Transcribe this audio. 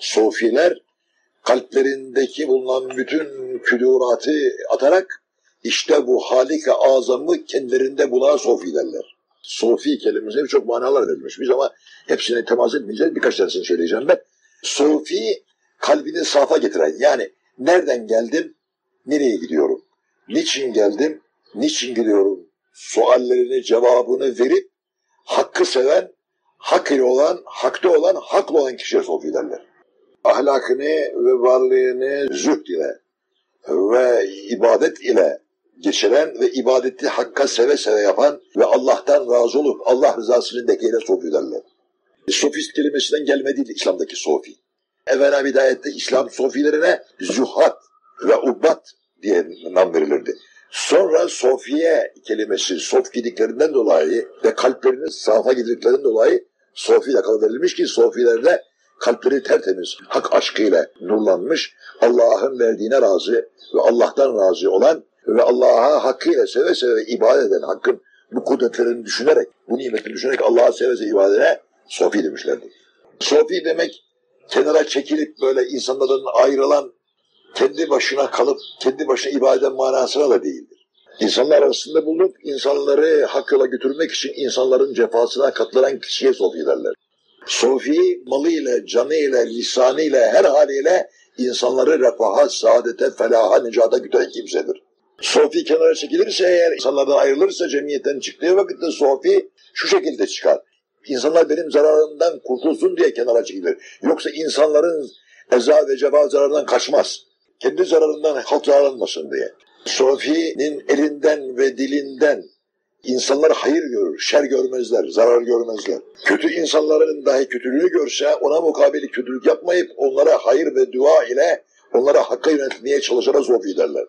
Sofiler kalplerindeki bulunan bütün küduratı atarak işte bu halika azamı kendilerinde bulan sofi derler. Sofi kelimesine birçok manalar verilmiş. Biz ama hepsine temas etmeyeceğiz. Birkaç tanesini söyleyeceğim ben. Sofi kalbini safa getiren yani nereden geldim, nereye gidiyorum? Niçin geldim, niçin gidiyorum? Suallerini, cevabını verip hakkı seven, hak ile olan, hakta olan, haklı olan kişiye sofi derler. Ahlakını ve varlığını zühd ile ve ibadet ile geçiren ve ibadeti hakka seve seve yapan ve Allah'tan razı olup Allah rızasının dekiyle sofi derler. Sofist kelimesinden gelme değil İslam'daki sofi. Evvela bidayette İslam sofilerine zühad ve ubbat diye nam verilirdi. Sonra sofiye kelimesi sof gidiklerinden dolayı ve kalplerinin safa gidiklerinden dolayı sofi verilmiş ki sofilerde kalpleri tertemiz, hak aşkıyla nurlanmış, Allah'ın verdiğine razı ve Allah'tan razı olan ve Allah'a hakkıyla seve seve ibadet eden, hakkın bu kudretlerini düşünerek, bu nimetini düşünerek Allah'a seve seve ibadetine sofi demişlerdi. Sofi demek kenara çekilip böyle insanların ayrılan, kendi başına kalıp kendi başına ibadet manasına da değildir. İnsanlar arasında bulunup insanları hakkıyla götürmek için insanların cefasına katılan kişiye sofi derler. Sofi malıyla, canıyla, lisanıyla, her haliyle insanları refaha, saadete, felaha, nicata götüren kimsedir. Sofi kenara çekilirse eğer, insanlardan ayrılırsa cemiyetten çıktığı vakitte Sofi şu şekilde çıkar. İnsanlar benim zararımdan kurtulsun diye kenara çekilir. Yoksa insanların eza ve ceva zararından kaçmaz. Kendi zararından halk zararlanmasın diye. Sofi'nin elinden ve dilinden insanlar hayır görür, şer görmezler, zarar görmezler. Kötü insanların dahi kötülüğünü görse ona mukabil kötülük yapmayıp onlara hayır ve dua ile onlara hakka yönetmeye çalışana Sofi derler.